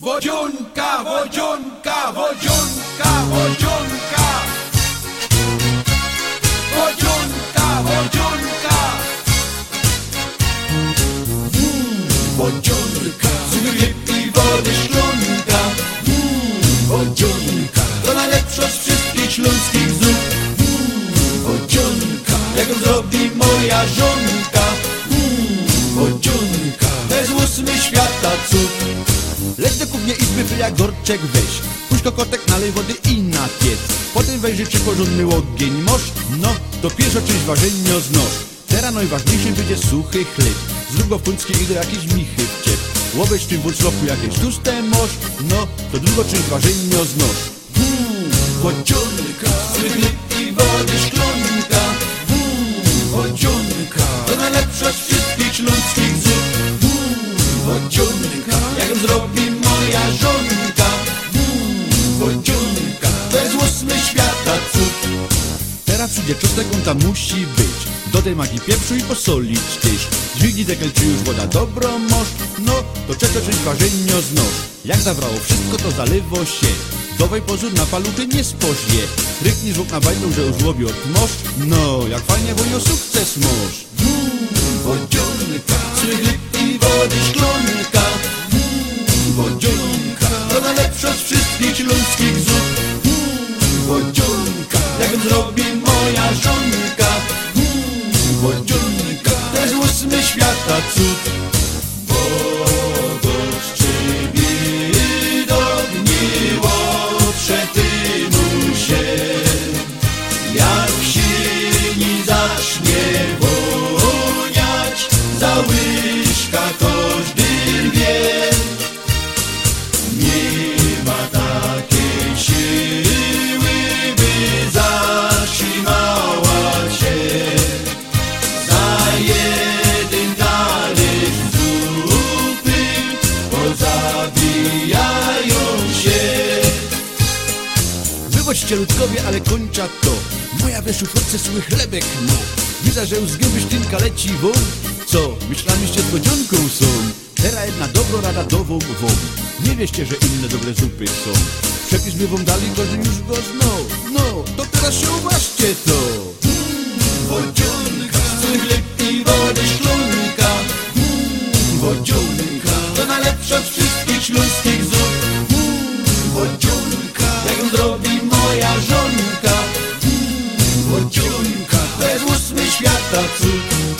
Wodzionka, wodzionka, wodzionka, wodzionka. Wodzionka, wodzionka. Mm, wodzionka, i wody szklonka. Mm, wodzionka, to najlepsza z wszystkich śląskich zup. Mm, wodzionka, jak ją zrobi moja żonka. Wodzionka, to jest ósmy świata cud. Leć do kuchni izby, wyja gorczek weź. Puść kokotek, nalej wody i na piec. Potem wejrzy czy porządny ogień Mosz, no, to pierwsza część ważenia znosz. Teraz najważniejszy będzie suchy chleb. Zrób go w punckie i do jakiejś michy wciep Łobeć w tym wąsloku jakieś tłuste mosz No, to druga część ważenia znosz. Mm, wodzionka, chleb i wody szklonka. Mm, wodzionka, to najlepsza z wszystkich śląskich zup. Mm, wodzionka, jak zrobi ósmy świata cud. Teraz przyjdzie czosnek, on tam musi być. Dodaj magii pieprzu i posolić tyś Dźwignij dekel, czy już woda dobro mosz No, to czego część ważenia znosz Jak zawrało wszystko, to zalewo się. Dawaj pozór na paluchy nie spoźnie. Ryknij żółk na bajną, że już łobi od mosz No, jak fajnie, bo o sukces mosz Mm, wodzionka, chleb i wody szklonka. Zrobi moja żonka. Wodzionka, to jest ósmy świata cud. Bogoszczy widok miłotrze tymu się. Jak silni zacznie woniać, za łyżka każdy Wychodźcie ludkowie, ale kończa to. Moja we szufladce suchy chlebek no. Widzę, że już z gęby leci won Co, myślaliście z godzionką są? Teraz jedna dobro rada do wam wam Nie wieście, że inne dobre zupy są. Przepis by wam dali, każdy już go znał No, to teraz się uważcie to. Wodzionka, chleb i wody szklonka. Mm, wodzionka, to najlepsza z wszystkich śląskich zup. Wodzionka, ósmy